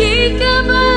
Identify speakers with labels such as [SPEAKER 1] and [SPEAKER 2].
[SPEAKER 1] chica.